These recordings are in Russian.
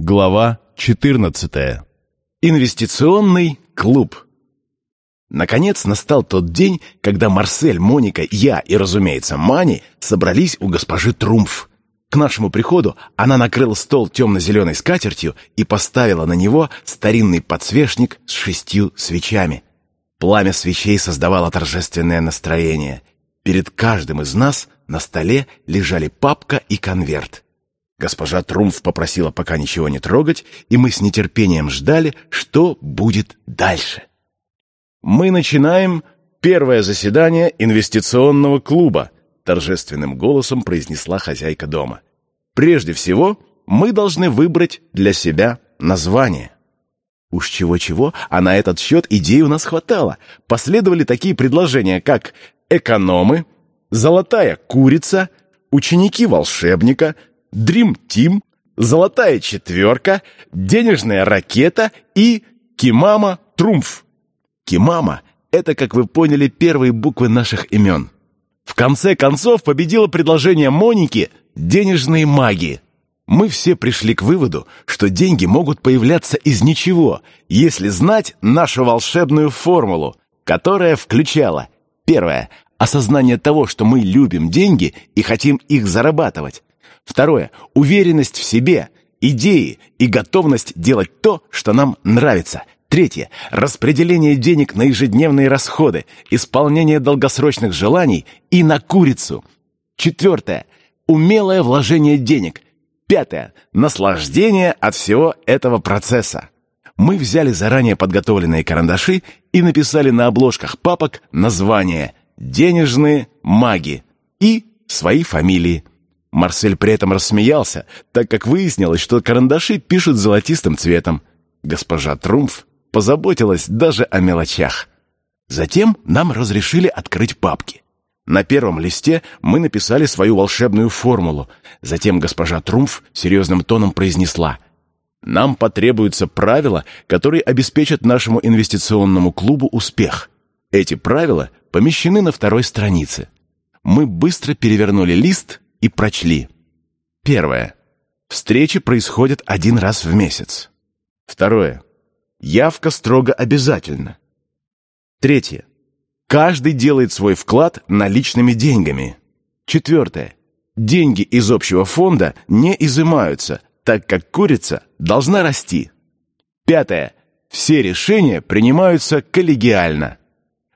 Глава 14. Инвестиционный клуб. Наконец настал тот день, когда Марсель, Моника, я и, разумеется, Мани собрались у госпожи Трумф. К нашему приходу она накрыла стол темно-зеленой скатертью и поставила на него старинный подсвечник с шестью свечами. Пламя свечей создавало торжественное настроение. Перед каждым из нас на столе лежали папка и конверт. Госпожа Трумф попросила пока ничего не трогать, и мы с нетерпением ждали, что будет дальше. «Мы начинаем первое заседание инвестиционного клуба», торжественным голосом произнесла хозяйка дома. «Прежде всего, мы должны выбрать для себя название». Уж чего-чего, а на этот счет идей у нас хватало. Последовали такие предложения, как «экономы», «золотая курица», «ученики волшебника», Dream Team, Золотая четверка, Денежная ракета и Кимама Трумф. Кимама — это, как вы поняли, первые буквы наших имен. В конце концов победило предложение Моники «Денежные маги». Мы все пришли к выводу, что деньги могут появляться из ничего, если знать нашу волшебную формулу, которая включала Первое. Осознание того, что мы любим деньги и хотим их зарабатывать. Второе. Уверенность в себе, идеи и готовность делать то, что нам нравится. Третье. Распределение денег на ежедневные расходы, исполнение долгосрочных желаний и на курицу. Четвертое. Умелое вложение денег. Пятое. Наслаждение от всего этого процесса. Мы взяли заранее подготовленные карандаши и написали на обложках папок название «Денежные маги» и свои фамилии. Марсель при этом рассмеялся, так как выяснилось, что карандаши пишут золотистым цветом. Госпожа Трумф позаботилась даже о мелочах. Затем нам разрешили открыть папки. На первом листе мы написали свою волшебную формулу. Затем госпожа Трумф серьезным тоном произнесла «Нам потребуются правила, которые обеспечат нашему инвестиционному клубу успех. Эти правила помещены на второй странице». Мы быстро перевернули лист и прочли. Первое. Встречи происходят один раз в месяц. Второе. Явка строго обязательна. Третье. Каждый делает свой вклад наличными деньгами. Четвертое. Деньги из общего фонда не изымаются, так как курица должна расти. Пятое. Все решения принимаются коллегиально.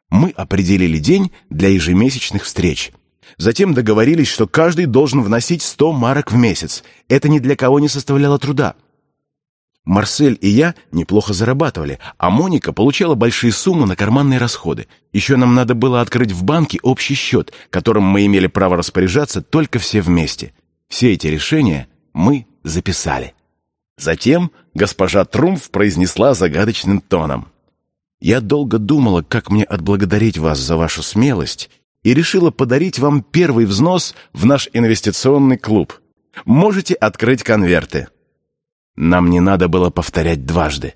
Мы определили день для ежемесячных встреч – Затем договорились, что каждый должен вносить 100 марок в месяц. Это ни для кого не составляло труда. Марсель и я неплохо зарабатывали, а Моника получала большие суммы на карманные расходы. Еще нам надо было открыть в банке общий счет, которым мы имели право распоряжаться только все вместе. Все эти решения мы записали. Затем госпожа Трумф произнесла загадочным тоном. «Я долго думала, как мне отблагодарить вас за вашу смелость и решила подарить вам первый взнос в наш инвестиционный клуб. Можете открыть конверты». Нам не надо было повторять дважды.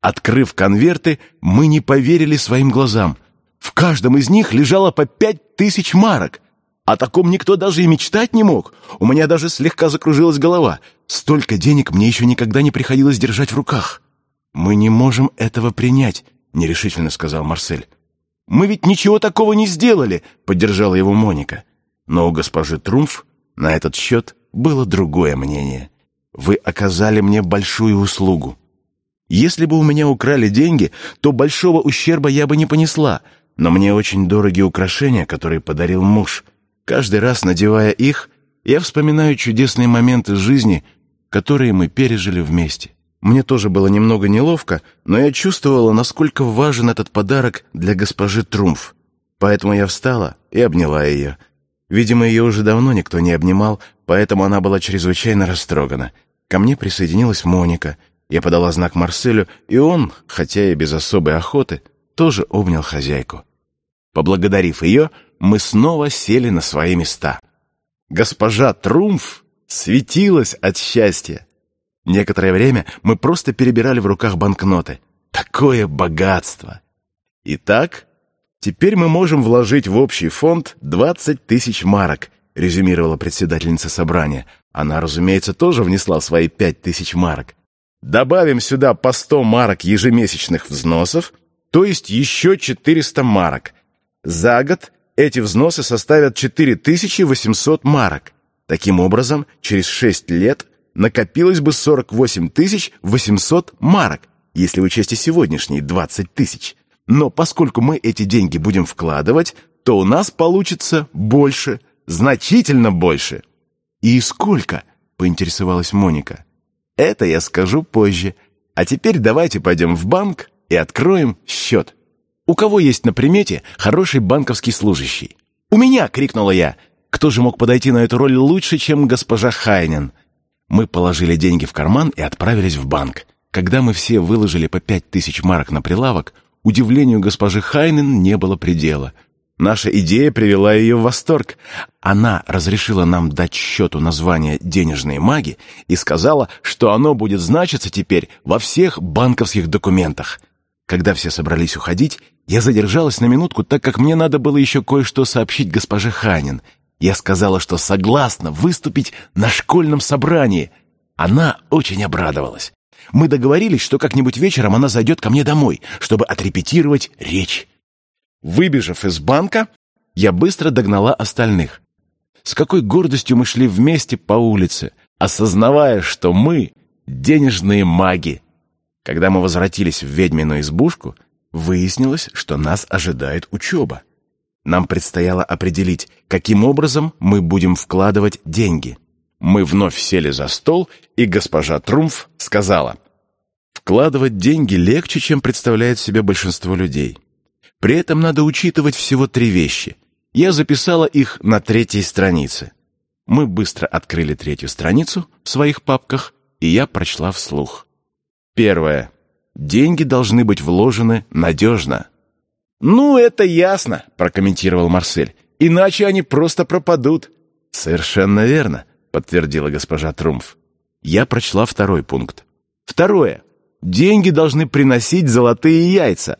Открыв конверты, мы не поверили своим глазам. В каждом из них лежало по пять тысяч марок. О таком никто даже и мечтать не мог. У меня даже слегка закружилась голова. Столько денег мне еще никогда не приходилось держать в руках. «Мы не можем этого принять», — нерешительно сказал Марсель. Мы ведь ничего такого не сделали», — поддержала его Моника. Но у госпожи Трумф на этот счет было другое мнение. «Вы оказали мне большую услугу. Если бы у меня украли деньги, то большого ущерба я бы не понесла, но мне очень дороги украшения, которые подарил муж. Каждый раз, надевая их, я вспоминаю чудесные моменты жизни, которые мы пережили вместе. Мне тоже было немного неловко, но я чувствовала, насколько важен этот подарок для госпожи Трумф. Поэтому я встала и обняла ее. Видимо, ее уже давно никто не обнимал, поэтому она была чрезвычайно растрогана. Ко мне присоединилась Моника. Я подала знак Марселю, и он, хотя и без особой охоты, тоже обнял хозяйку. Поблагодарив ее, мы снова сели на свои места. Госпожа Трумф светилась от счастья. Некоторое время мы просто перебирали в руках банкноты. Такое богатство! Итак, теперь мы можем вложить в общий фонд 20 тысяч марок, резюмировала председательница собрания. Она, разумеется, тоже внесла свои 5 тысяч марок. Добавим сюда по 100 марок ежемесячных взносов, то есть еще 400 марок. За год эти взносы составят 4800 марок. Таким образом, через 6 лет накопилось бы 48 800 марок, если учесть и сегодняшние 20 тысяч. Но поскольку мы эти деньги будем вкладывать, то у нас получится больше, значительно больше. «И сколько?» — поинтересовалась Моника. «Это я скажу позже. А теперь давайте пойдем в банк и откроем счет. У кого есть на примете хороший банковский служащий? «У меня!» — крикнула я. Кто же мог подойти на эту роль лучше, чем госпожа Хайнен? Мы положили деньги в карман и отправились в банк. Когда мы все выложили по пять тысяч марок на прилавок, удивлению госпожи Хайнен не было предела. Наша идея привела ее в восторг. Она разрешила нам дать счету название «денежные маги» и сказала, что оно будет значиться теперь во всех банковских документах. Когда все собрались уходить, я задержалась на минутку, так как мне надо было еще кое-что сообщить госпоже Ханин. Я сказала, что согласна выступить на школьном собрании. Она очень обрадовалась. Мы договорились, что как-нибудь вечером она зайдет ко мне домой, чтобы отрепетировать речь. Выбежав из банка, я быстро догнала остальных. С какой гордостью мы шли вместе по улице, осознавая, что мы — денежные маги. Когда мы возвратились в ведьмину избушку, выяснилось, что нас ожидает учеба. Нам предстояло определить, каким образом мы будем вкладывать деньги. Мы вновь сели за стол, и госпожа Трумф сказала, «Вкладывать деньги легче, чем представляет себе большинство людей. При этом надо учитывать всего три вещи. Я записала их на третьей странице. Мы быстро открыли третью страницу в своих папках, и я прочла вслух. Первое. Деньги должны быть вложены надежно. «Ну, это ясно», — прокомментировал Марсель. «Иначе они просто пропадут». «Совершенно верно», — подтвердила госпожа Трумф. Я прочла второй пункт. Второе. Деньги должны приносить золотые яйца.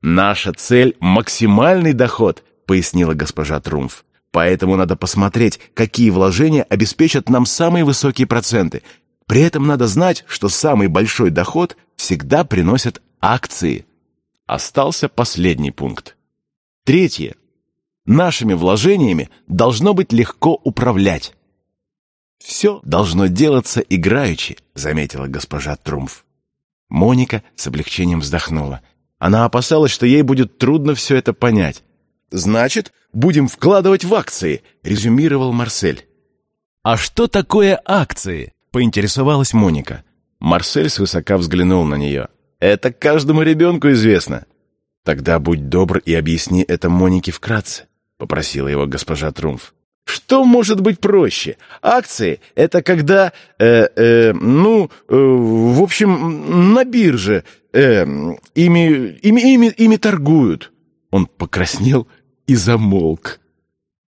«Наша цель — максимальный доход», — пояснила госпожа Трумф. «Поэтому надо посмотреть, какие вложения обеспечат нам самые высокие проценты, при этом надо знать, что самый большой доход всегда приносят акции. Остался последний пункт. Третье. Нашими вложениями должно быть легко управлять. «Все должно делаться играючи», — заметила госпожа Трумф. Моника с облегчением вздохнула. Она опасалась, что ей будет трудно все это понять. «Значит, будем вкладывать в акции», — резюмировал Марсель. «А что такое акции?» поинтересовалась Моника. Марсель свысока взглянул на нее. «Это каждому ребенку известно». «Тогда будь добр и объясни это Монике вкратце», — попросила его госпожа Трумф. «Что может быть проще? Акции — это когда, э, э, ну, э, в общем, на бирже э, ими, ими, ими, ими торгуют». Он покраснел и замолк.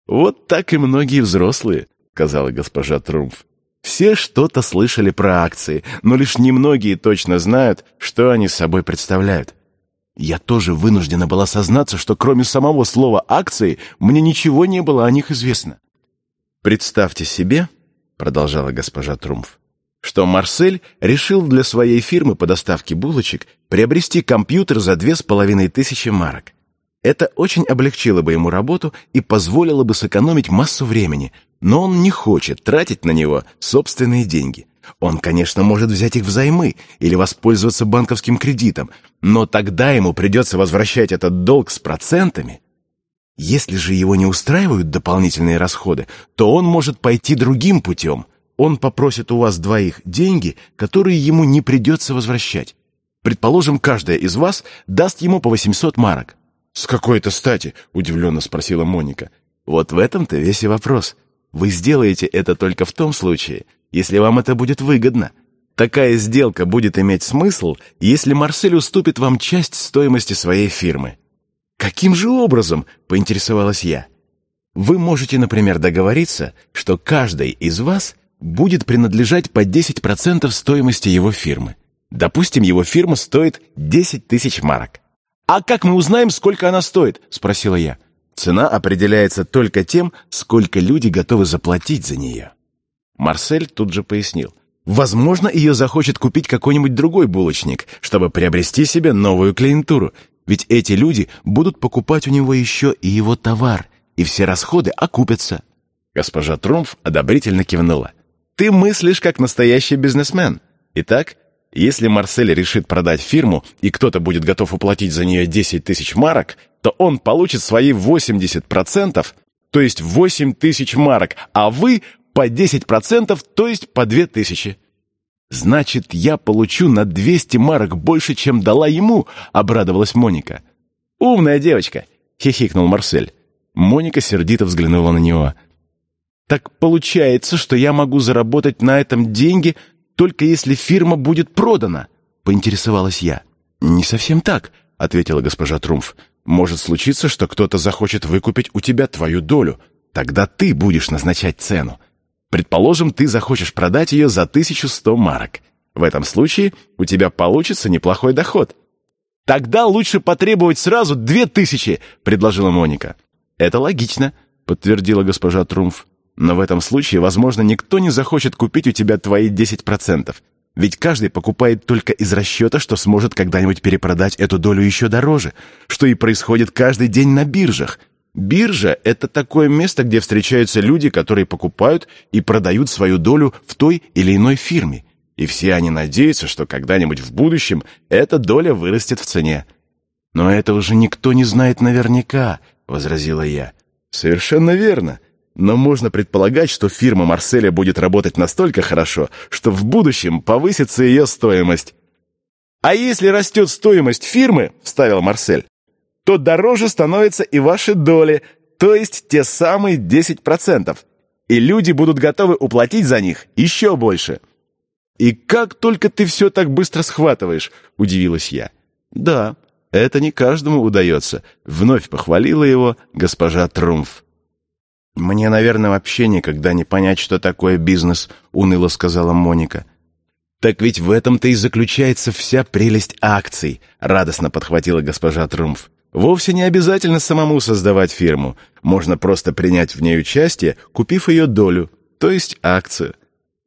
«Вот так и многие взрослые», — сказала госпожа Трумф. Все что-то слышали про акции, но лишь немногие точно знают, что они собой представляют. Я тоже вынуждена была сознаться, что кроме самого слова «акции» мне ничего не было о них известно. «Представьте себе», — продолжала госпожа Трумф, что Марсель решил для своей фирмы по доставке булочек приобрести компьютер за две с половиной тысячи марок. Это очень облегчило бы ему работу и позволило бы сэкономить массу времени, но он не хочет тратить на него собственные деньги. Он, конечно, может взять их взаймы или воспользоваться банковским кредитом, но тогда ему придется возвращать этот долг с процентами. Если же его не устраивают дополнительные расходы, то он может пойти другим путем. Он попросит у вас двоих деньги, которые ему не придется возвращать. Предположим, каждая из вас даст ему по 800 марок. «С какой то стати?» — удивленно спросила Моника. «Вот в этом-то весь и вопрос. Вы сделаете это только в том случае, если вам это будет выгодно. Такая сделка будет иметь смысл, если Марсель уступит вам часть стоимости своей фирмы. Каким же образом, поинтересовалась я. Вы можете, например, договориться, что каждый из вас будет принадлежать по 10% стоимости его фирмы. Допустим, его фирма стоит 10 тысяч марок. «А как мы узнаем, сколько она стоит?» — спросила я. Цена определяется только тем, сколько люди готовы заплатить за нее. Марсель тут же пояснил. Возможно, ее захочет купить какой-нибудь другой булочник, чтобы приобрести себе новую клиентуру. Ведь эти люди будут покупать у него еще и его товар, и все расходы окупятся. Госпожа Трумф одобрительно кивнула. «Ты мыслишь как настоящий бизнесмен. Итак, если Марсель решит продать фирму, и кто-то будет готов уплатить за нее 10 тысяч марок, то он получит свои 80%, то есть 8 тысяч марок, а вы по 10%, то есть по 2 тысячи. «Значит, я получу на 200 марок больше, чем дала ему», — обрадовалась Моника. «Умная девочка», — хихикнул Марсель. Моника сердито взглянула на него. «Так получается, что я могу заработать на этом деньги, только если фирма будет продана?» — поинтересовалась я. «Не совсем так», — ответила госпожа Трумф. «Может случиться, что кто-то захочет выкупить у тебя твою долю. Тогда ты будешь назначать цену. Предположим, ты захочешь продать ее за 1100 марок. В этом случае у тебя получится неплохой доход. «Тогда лучше потребовать сразу две тысячи», — предложила Моника. «Это логично», — подтвердила госпожа Трумф. Но в этом случае, возможно, никто не захочет купить у тебя твои 10%. Ведь каждый покупает только из расчета, что сможет когда-нибудь перепродать эту долю еще дороже, что и происходит каждый день на биржах. Биржа — это такое место, где встречаются люди, которые покупают и продают свою долю в той или иной фирме. И все они надеются, что когда-нибудь в будущем эта доля вырастет в цене. «Но это уже никто не знает наверняка», — возразила я. «Совершенно верно. Но можно предполагать, что фирма Марселя будет работать настолько хорошо, что в будущем повысится ее стоимость. «А если растет стоимость фирмы, — вставил Марсель, — то дороже становятся и ваши доли, то есть те самые 10%. И люди будут готовы уплатить за них еще больше». «И как только ты все так быстро схватываешь?» — удивилась я. «Да, это не каждому удается», — вновь похвалила его госпожа Трумф. «Мне, наверное, вообще никогда не понять, что такое бизнес», — уныло сказала Моника. «Так ведь в этом-то и заключается вся прелесть акций», — радостно подхватила госпожа Трумф. «Вовсе не обязательно самому создавать фирму. Можно просто принять в ней участие, купив ее долю, то есть акцию».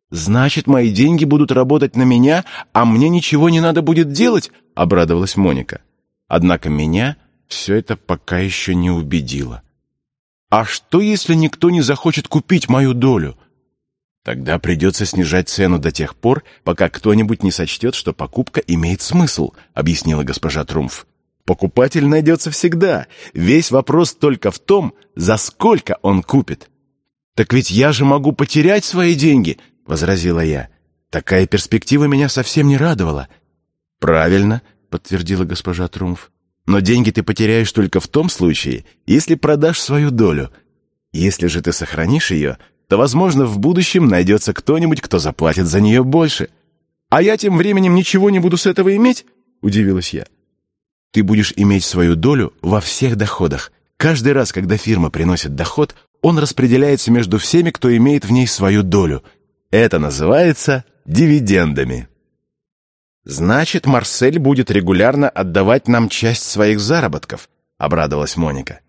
«Значит, мои деньги будут работать на меня, а мне ничего не надо будет делать?» — обрадовалась Моника. Однако меня все это пока еще не убедило. А что, если никто не захочет купить мою долю? Тогда придется снижать цену до тех пор, пока кто-нибудь не сочтет, что покупка имеет смысл, объяснила госпожа Трумф. Покупатель найдется всегда. Весь вопрос только в том, за сколько он купит. «Так ведь я же могу потерять свои деньги», — возразила я. Такая перспектива меня совсем не радовала. «Правильно», — подтвердила госпожа Трумф. Но деньги ты потеряешь только в том случае, если продашь свою долю. Если же ты сохранишь ее, то, возможно, в будущем найдется кто-нибудь, кто заплатит за нее больше. А я тем временем ничего не буду с этого иметь? Удивилась я. Ты будешь иметь свою долю во всех доходах. Каждый раз, когда фирма приносит доход, он распределяется между всеми, кто имеет в ней свою долю. Это называется дивидендами. «Значит, Марсель будет регулярно отдавать нам часть своих заработков», — обрадовалась Моника.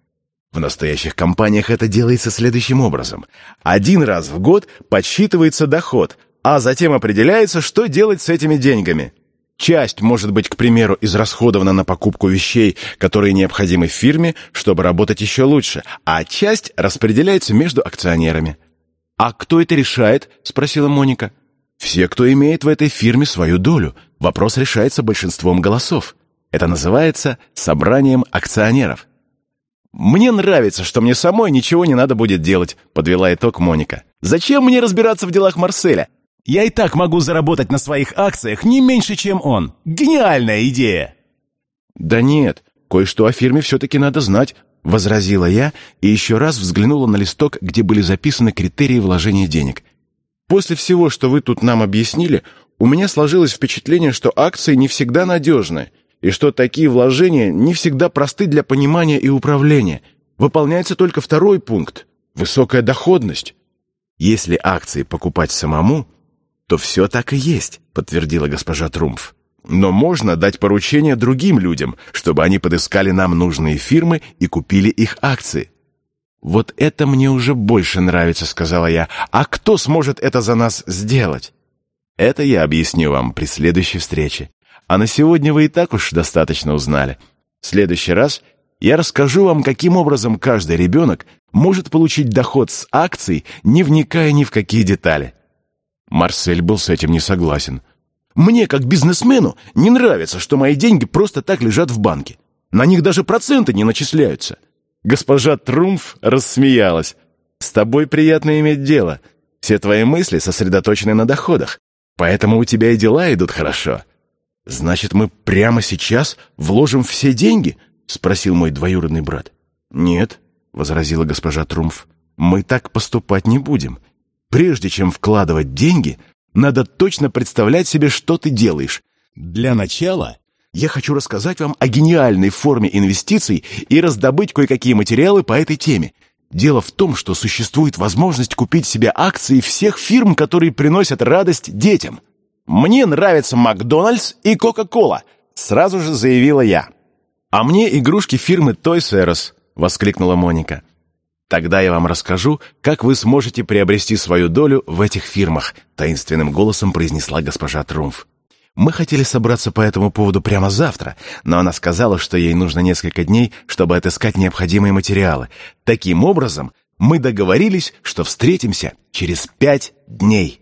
В настоящих компаниях это делается следующим образом. Один раз в год подсчитывается доход, а затем определяется, что делать с этими деньгами. Часть может быть, к примеру, израсходована на покупку вещей, которые необходимы фирме, чтобы работать еще лучше, а часть распределяется между акционерами. «А кто это решает?» — спросила Моника. Все, кто имеет в этой фирме свою долю. Вопрос решается большинством голосов. Это называется собранием акционеров. «Мне нравится, что мне самой ничего не надо будет делать», — подвела итог Моника. «Зачем мне разбираться в делах Марселя? Я и так могу заработать на своих акциях не меньше, чем он. Гениальная идея!» «Да нет, кое-что о фирме все-таки надо знать», — возразила я и еще раз взглянула на листок, где были записаны критерии вложения денег. После всего, что вы тут нам объяснили, у меня сложилось впечатление, что акции не всегда надежны, и что такие вложения не всегда просты для понимания и управления. Выполняется только второй пункт – высокая доходность. Если акции покупать самому, то все так и есть, подтвердила госпожа Трумф. Но можно дать поручение другим людям, чтобы они подыскали нам нужные фирмы и купили их акции. «Вот это мне уже больше нравится», — сказала я. «А кто сможет это за нас сделать?» Это я объясню вам при следующей встрече. А на сегодня вы и так уж достаточно узнали. В следующий раз я расскажу вам, каким образом каждый ребенок может получить доход с акций, не вникая ни в какие детали. Марсель был с этим не согласен. Мне, как бизнесмену, не нравится, что мои деньги просто так лежат в банке. На них даже проценты не начисляются. Госпожа Трумф рассмеялась. «С тобой приятно иметь дело. Все твои мысли сосредоточены на доходах, поэтому у тебя и дела идут хорошо». «Значит, мы прямо сейчас вложим все деньги?» — спросил мой двоюродный брат. «Нет», — возразила госпожа Трумф, — «мы так поступать не будем. Прежде чем вкладывать деньги, надо точно представлять себе, что ты делаешь. Для начала я хочу рассказать вам о гениальной форме инвестиций и раздобыть кое-какие материалы по этой теме. Дело в том, что существует возможность купить себе акции всех фирм, которые приносят радость детям. «Мне нравятся Макдональдс и Кока-Кола», — сразу же заявила я. «А мне игрушки фирмы Toys R Us», — воскликнула Моника. «Тогда я вам расскажу, как вы сможете приобрести свою долю в этих фирмах», — таинственным голосом произнесла госпожа Трумф. Мы хотели собраться по этому поводу прямо завтра, но она сказала, что ей нужно несколько дней, чтобы отыскать необходимые материалы. Таким образом, мы договорились, что встретимся через пять дней.